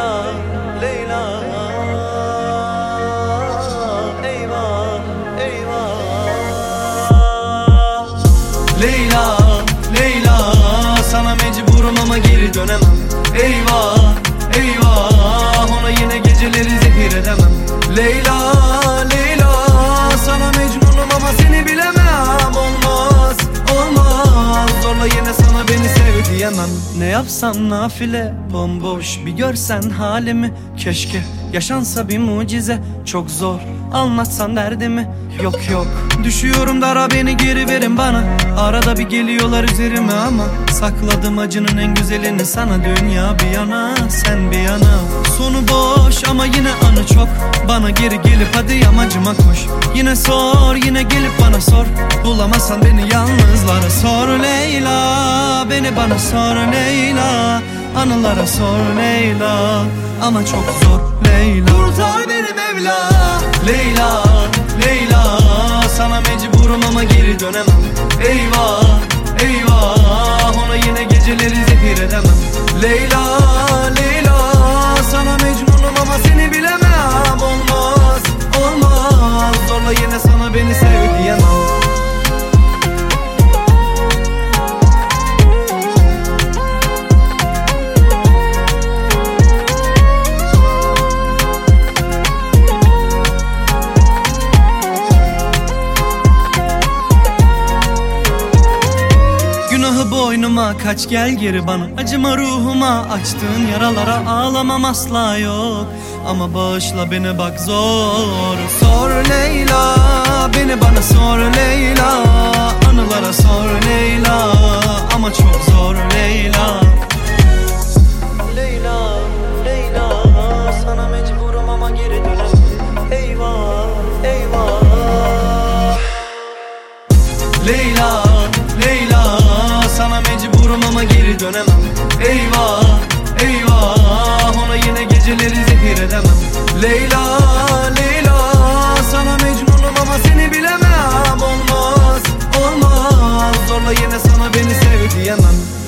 Leyla, Leyla. Eyvah, eyvah. Leyla, Leyla. Sana mecburum ama geri dönemem. Eyvah. Diyemem Ne yapsam nafile bomboş bir görsen halimi. Keşke yaşansa bir mucize çok zor. Anlatsan derdimi yok yok. Düşüyorum dara beni geri verin bana. Arada bir geliyorlar üzerime ama Sakladım acının en güzelini sana. Dünya bir yana sen bir yana. Sonu boş ama yine anı çok. Bana geri gelip hadi yamacıma koş Yine sor yine gelip bana sor. Bulamazsan beni yalnızlara sor Leyla. Beni bana sor Leyla Anılara sor Leyla Ama çok zor Leyla. Kurtar beni Mevla. Leyla Leyla Sana mecburum ama geri dönemem. Eyvah Kaç gel geri bana. Acıma ruhuma açtığın yaralara Ağlamam asla yok. Ama bağışla beni bak zor. Sor Leyla Beni bana sor Leyla. Anılara sor Leyla Ama çok zor Leyla. Leyla Sana mecburum ama geri dönemem Eyvah eyvah. Leyla Leyla. Gidiyorum ama geri dönemem. Eyvah eyvah. Ona yine geceleri zehir edemem. Leyla Leyla. Sana mecnunum ama seni bilemem. Olmaz olmaz. Zorla yine sana beni sev diyemem.